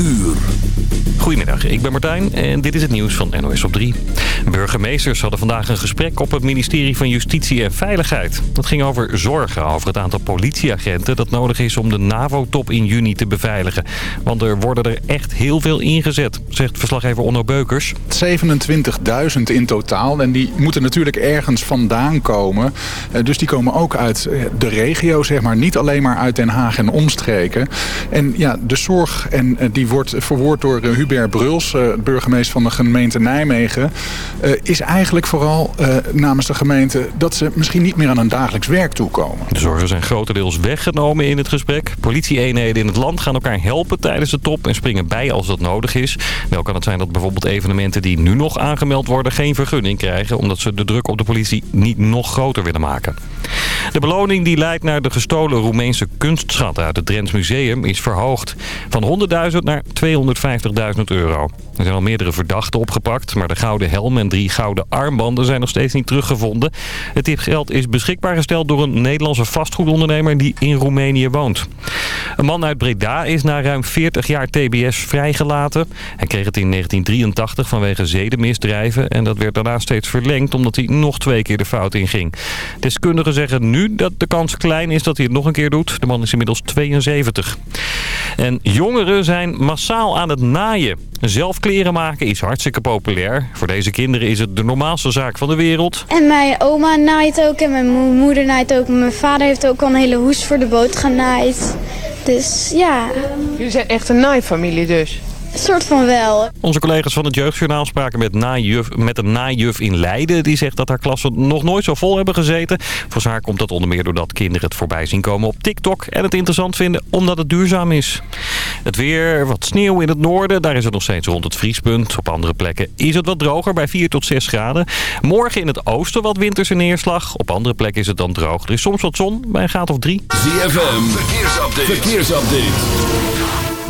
uur. Goedemiddag, ik ben Martijn en dit is het nieuws van NOS op 3. Burgemeesters hadden vandaag een gesprek op het ministerie van Justitie en Veiligheid. Dat ging over zorgen over het aantal politieagenten dat nodig is om de NAVO-top in juni te beveiligen. Want er worden er echt heel veel ingezet, zegt verslaggever Onno Beukers. 27.000 in totaal en die moeten natuurlijk ergens vandaan komen. Eh, dus die komen ook uit eh, de regio, zeg maar. Niet alleen maar uit Den Haag en omstreken. En ja, de zorg en eh, die wordt verwoord door Hubert Bruls, burgemeester van de gemeente Nijmegen... is eigenlijk vooral namens de gemeente dat ze misschien niet meer aan een dagelijks werk toekomen. De zorgen zijn grotendeels weggenomen in het gesprek. Politieeenheden in het land gaan elkaar helpen tijdens de top en springen bij als dat nodig is. Wel kan het zijn dat bijvoorbeeld evenementen die nu nog aangemeld worden geen vergunning krijgen... omdat ze de druk op de politie niet nog groter willen maken. De beloning die leidt naar de gestolen Roemeense kunstschatten uit het Drents Museum is verhoogd. Van 100.000 naar 250.000 euro. Er zijn al meerdere verdachten opgepakt, maar de gouden helm en drie gouden armbanden zijn nog steeds niet teruggevonden. Het geld is beschikbaar gesteld door een Nederlandse vastgoedondernemer die in Roemenië woont. Een man uit Breda is na ruim 40 jaar TBS vrijgelaten. Hij kreeg het in 1983 vanwege zedenmisdrijven en dat werd daarna steeds verlengd omdat hij nog twee keer de fout inging. Deskundigen zeggen nu dat de kans klein is dat hij het nog een keer doet. De man is inmiddels 72. En jongeren zijn massaal aan het naaien. Zelf kleren maken is hartstikke populair. Voor deze kinderen is het de normaalste zaak van de wereld. En mijn oma naait ook en mijn moeder naait ook. Mijn vader heeft ook al een hele hoes voor de boot genaaid. Dus ja. Jullie zijn echt een naaifamilie dus? Soort van wel. Onze collega's van het Jeugdjournaal spraken met, najuf, met een najuf in Leiden. Die zegt dat haar klassen nog nooit zo vol hebben gezeten. Voor haar komt dat onder meer doordat kinderen het voorbij zien komen op TikTok. En het interessant vinden omdat het duurzaam is. Het weer, wat sneeuw in het noorden. Daar is het nog steeds rond het vriespunt. Op andere plekken is het wat droger bij 4 tot 6 graden. Morgen in het oosten wat winterse neerslag. Op andere plekken is het dan droog. Er is soms wat zon bij een graad of 3. ZFM, verkeersupdate. verkeersupdate.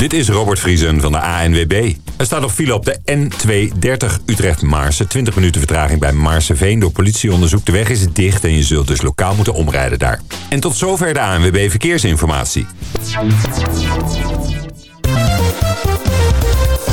Dit is Robert Vriesen van de ANWB. Er staat nog file op de N230 Utrecht-Maarsen. 20 minuten vertraging bij Maarseveen. Door politieonderzoek de weg is dicht en je zult dus lokaal moeten omrijden daar. En tot zover de ANWB Verkeersinformatie.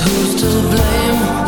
who's to blame?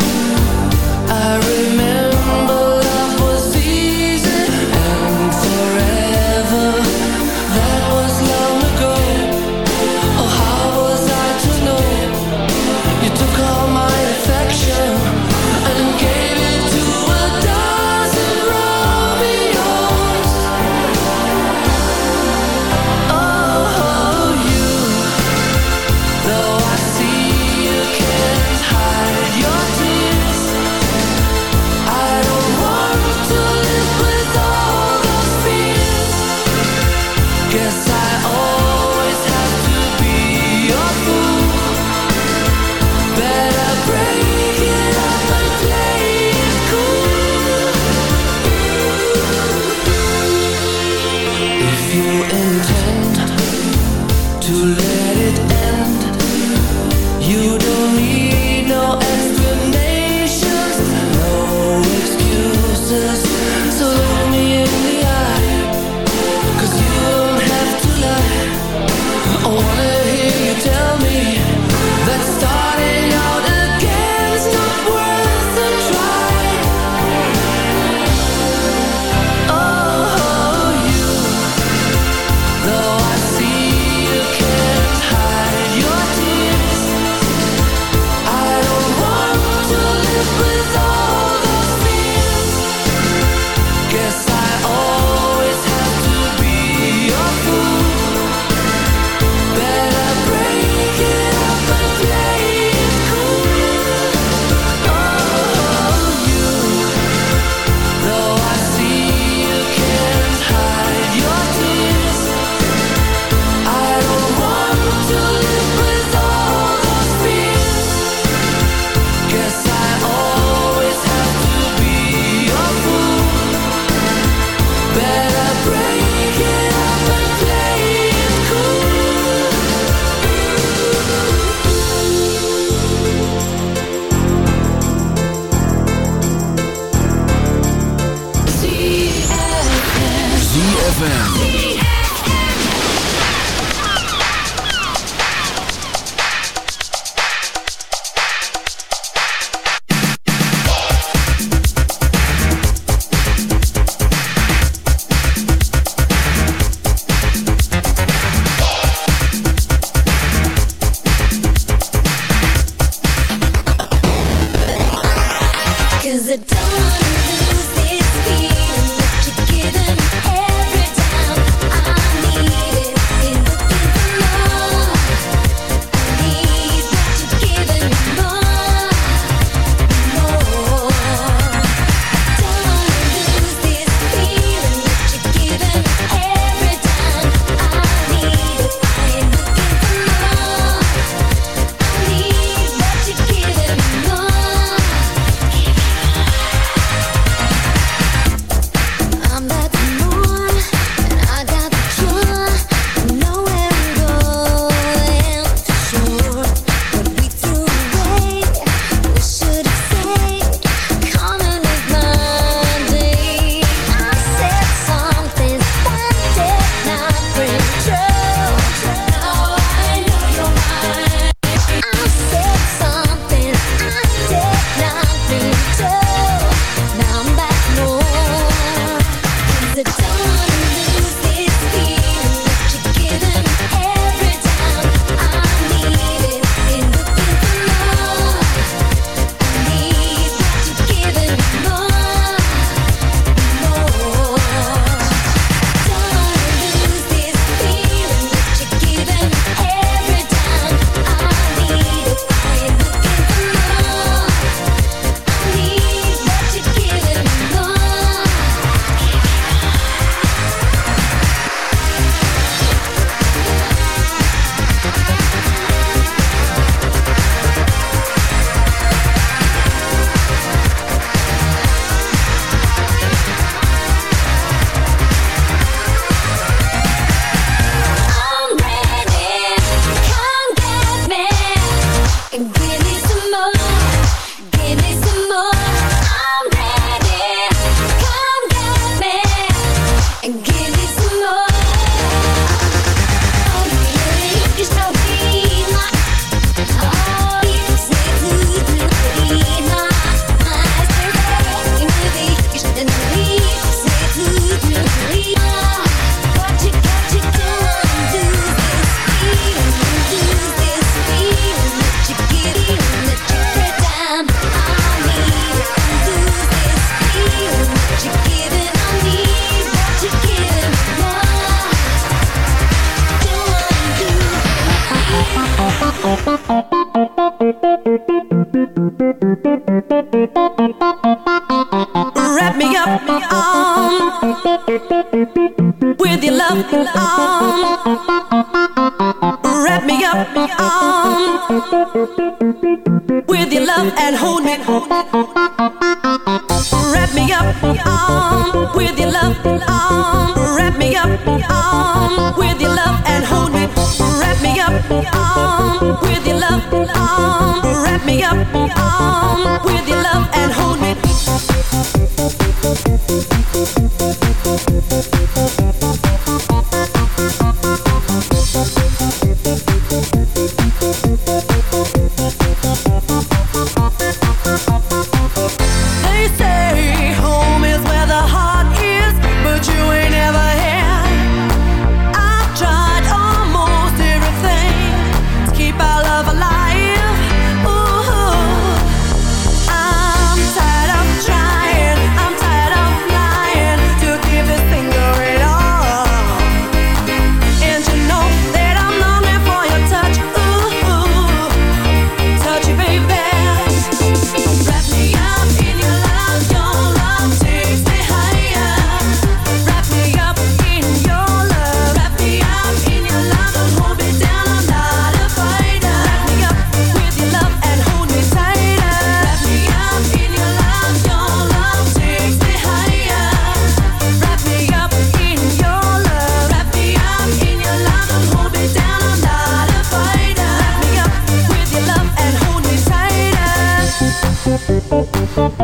Thank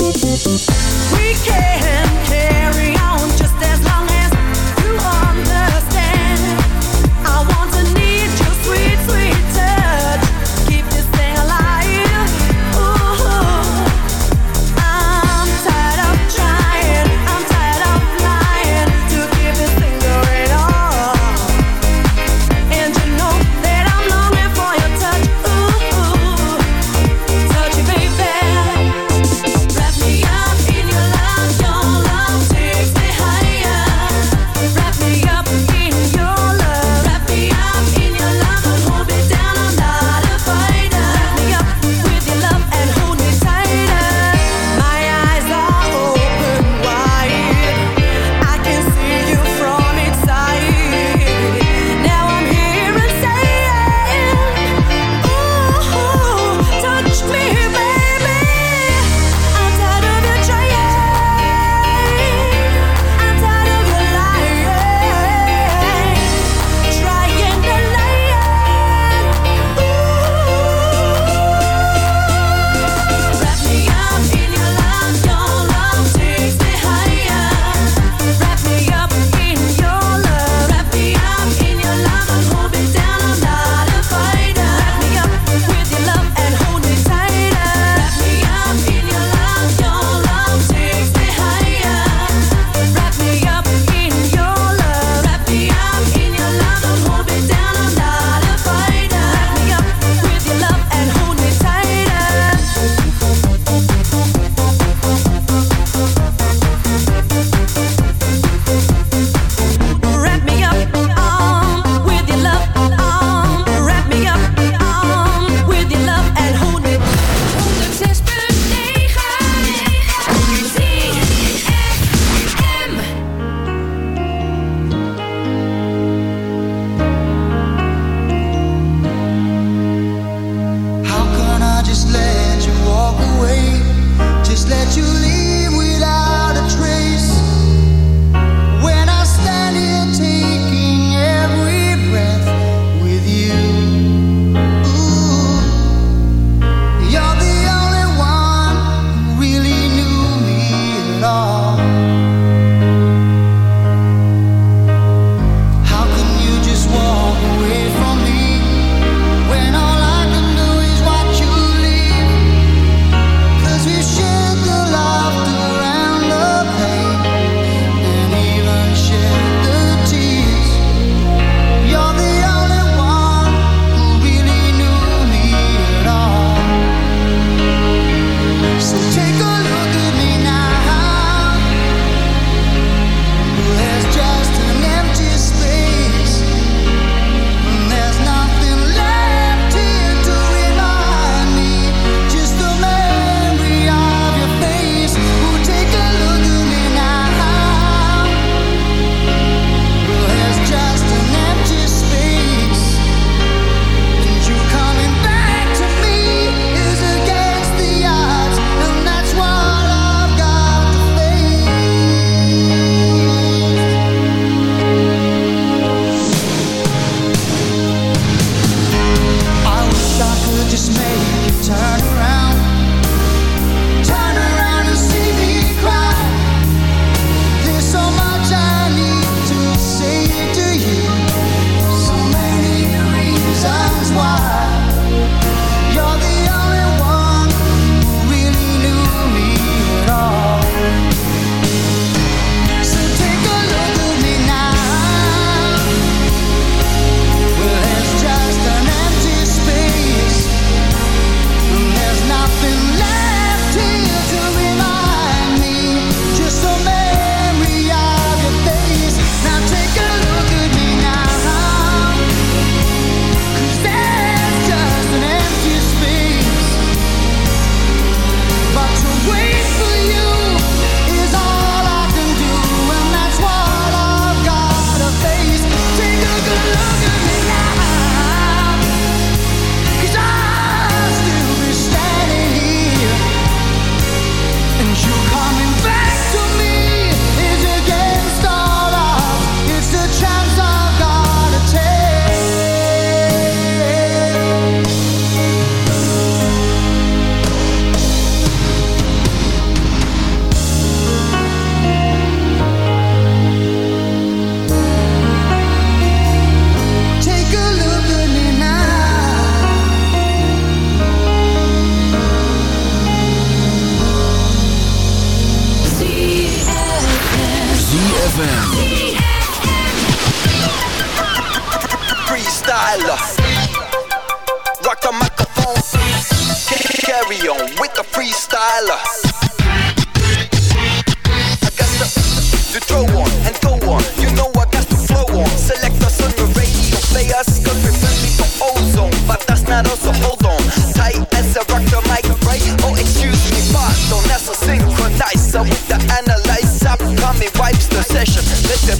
you.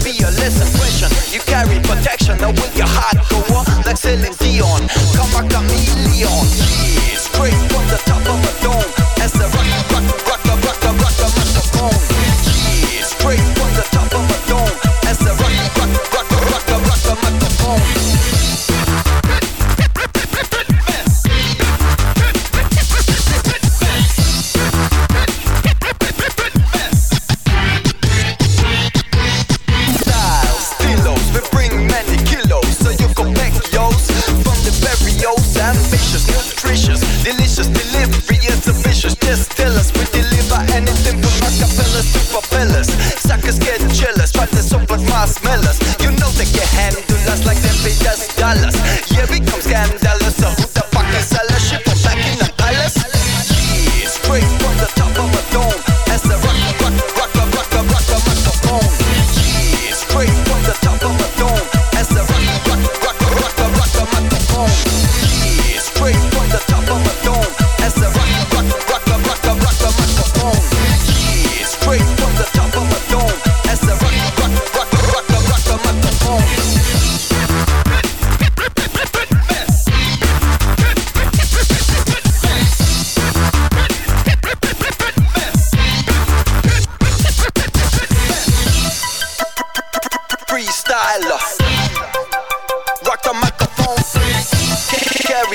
be a lesson question. You carry protection, now will your heart go on like selling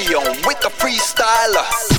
with the freestyler.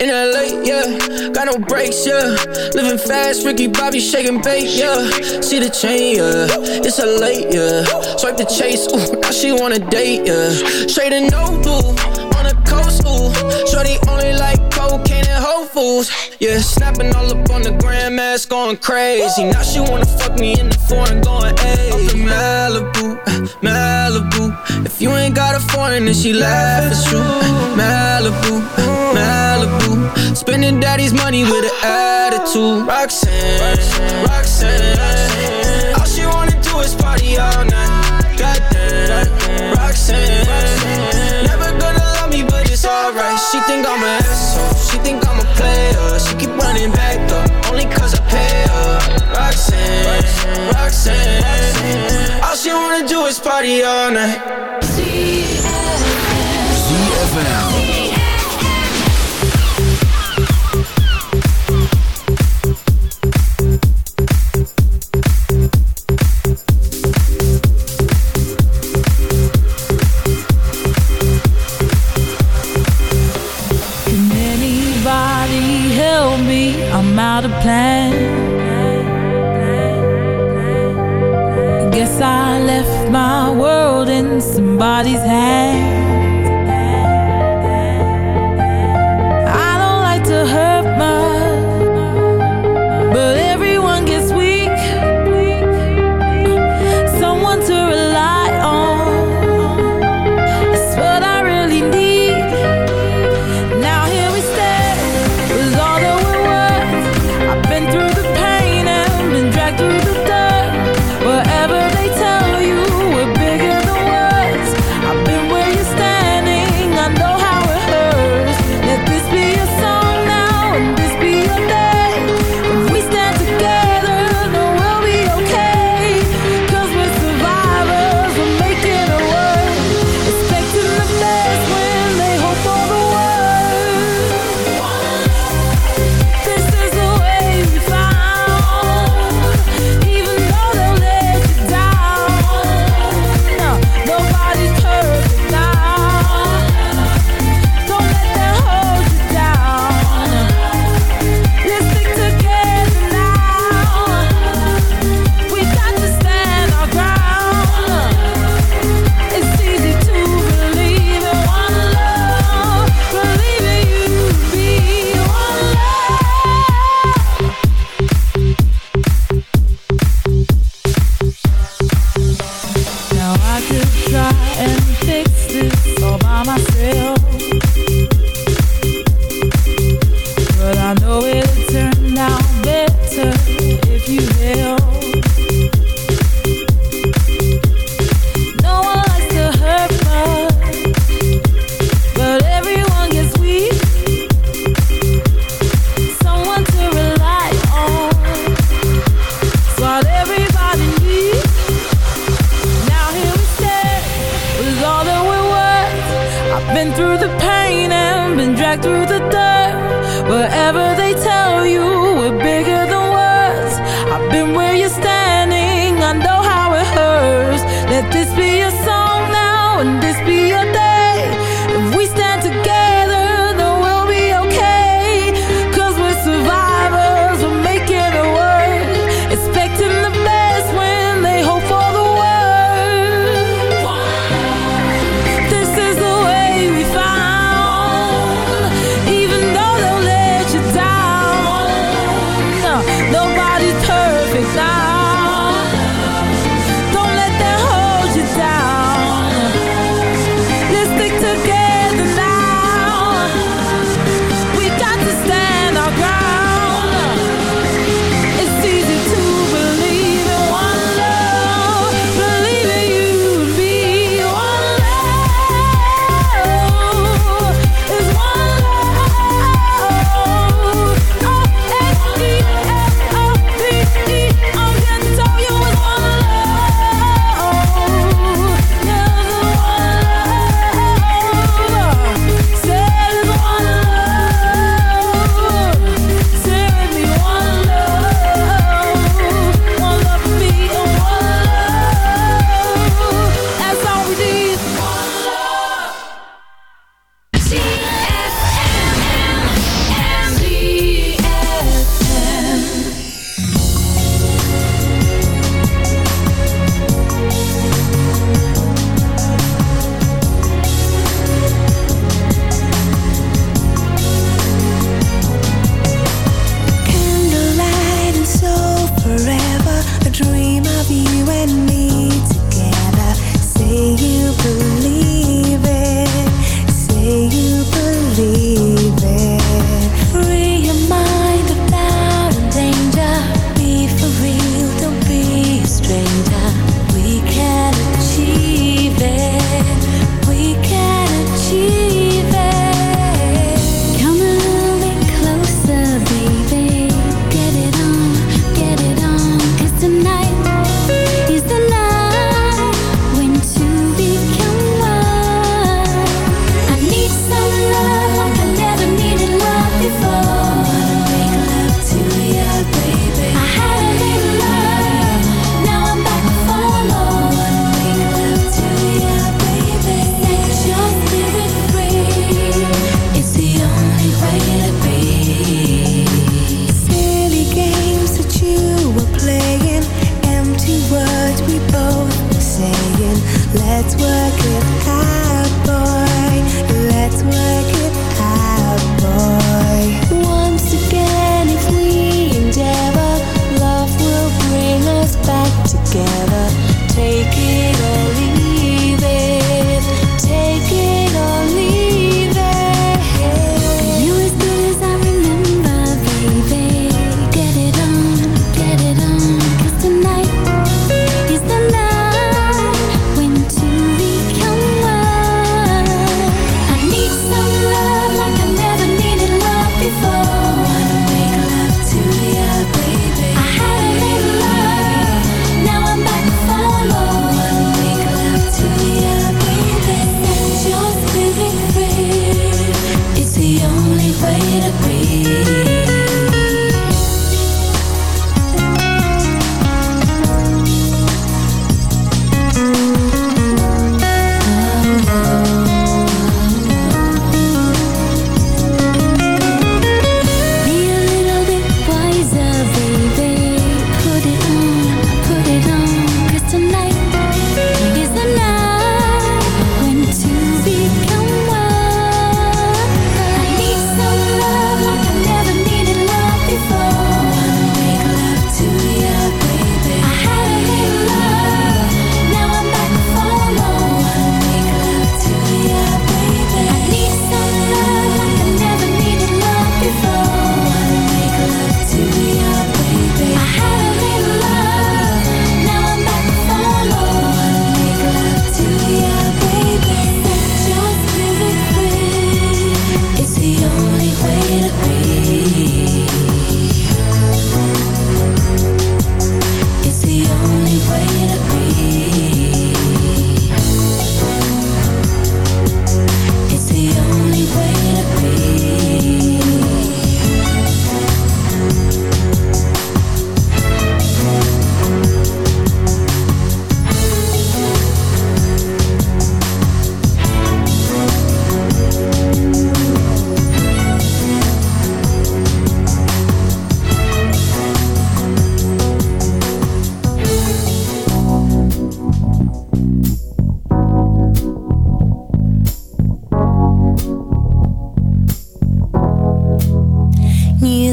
in LA, yeah, got no brakes, yeah. Living fast, Ricky Bobby shaking bass, yeah. See the chain, yeah. It's a late, yeah. Swipe the chase, ooh, now she wanna date, yeah. Straight and no blue, on the coast, ooh. Shorty only like cocaine and Whole fools, yeah. Snapping all up on the grandmas, going crazy. Now she wanna fuck me in the foreign, going, hey. Up in Malibu, Malibu. If you ain't got a foreign, then she laugh, it's true. Malibu, Malibu. Spending daddy's money with an attitude. Roxanne, Roxanne, All she wanna do is party all night. Goddamn, Roxanne. Never gonna love me, but it's alright. She think I'm an asshole. She think I'm a player. She keep running back though, only 'cause. Hey up, Roxanne, Roxanne. All she wanna do is party all night. ZFM. out of plan. Guess I left my world in somebody's hand.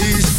days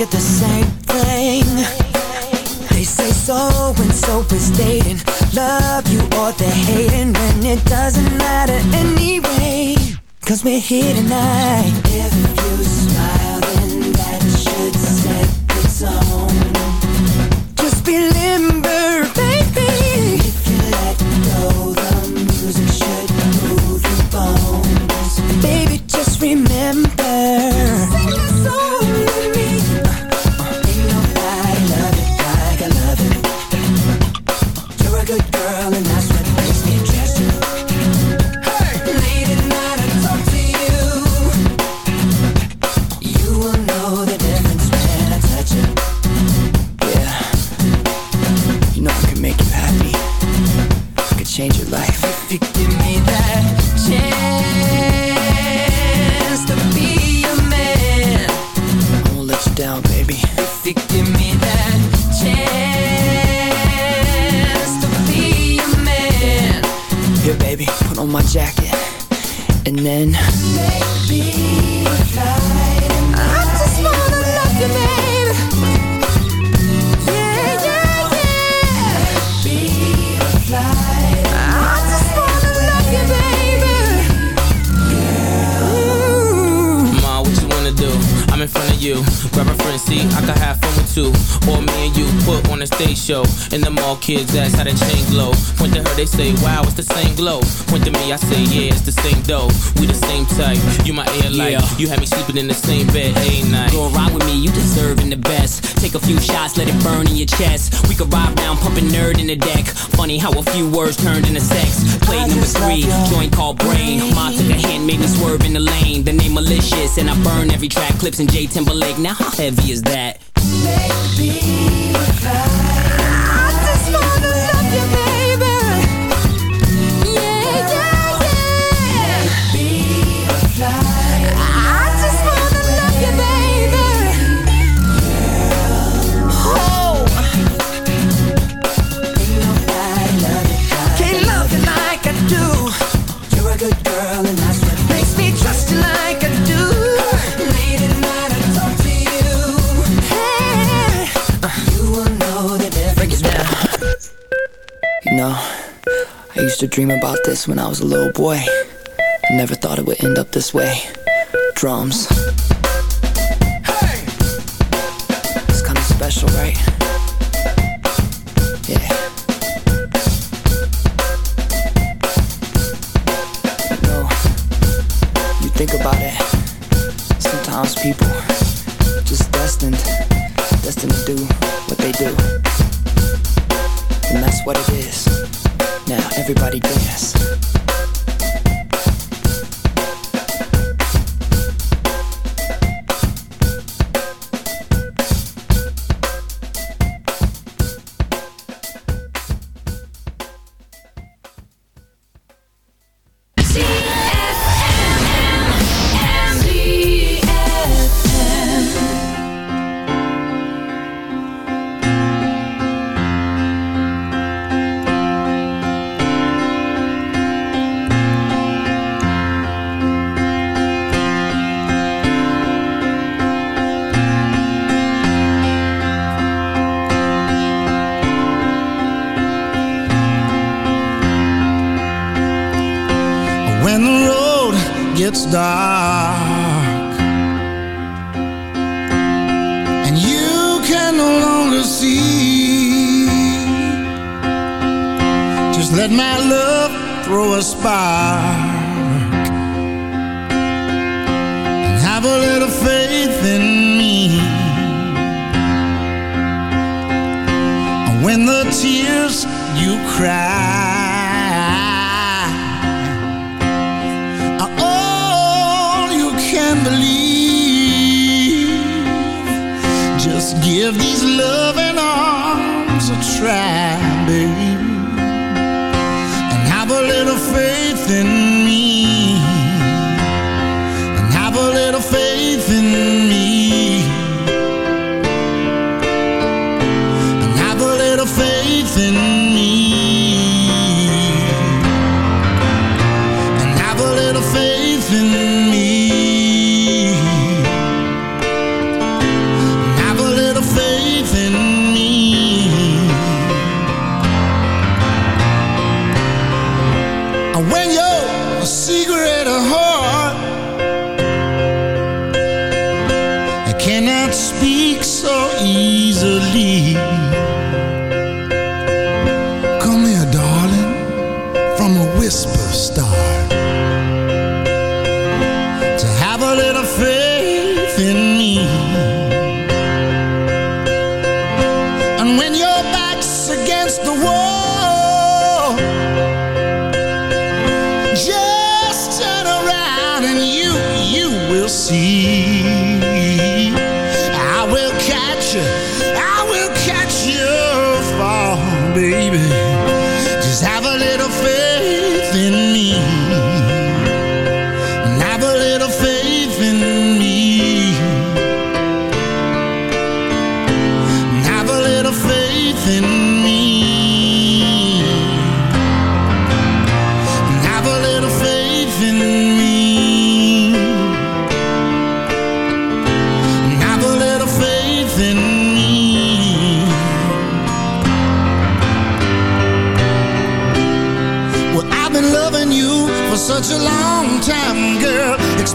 Get at the same thing. They say so and so is dating. Love you or they're hating When it doesn't matter anyway. Cause we're here tonight. Kids ask how that chain glow. Point to her, they say, wow, it's the same glow. Point to me, I say, yeah, it's the same dough. We the same type. You my air light. Yeah. You had me sleeping in the same bed, ain't night. Go ride with me, you deserving the best. Take a few shots, let it burn in your chest. We could ride round, pumping nerd in the deck. Funny how a few words turned into sex. Play number three, joint called brain. Ma took a hand, made me swerve in the lane. The name malicious, and I burn every track. Clips in J Timberlake. Now how heavy is that? Can't dream about this when I was a little boy. I never thought it would end up this way. Drums. It's kinda special, right? us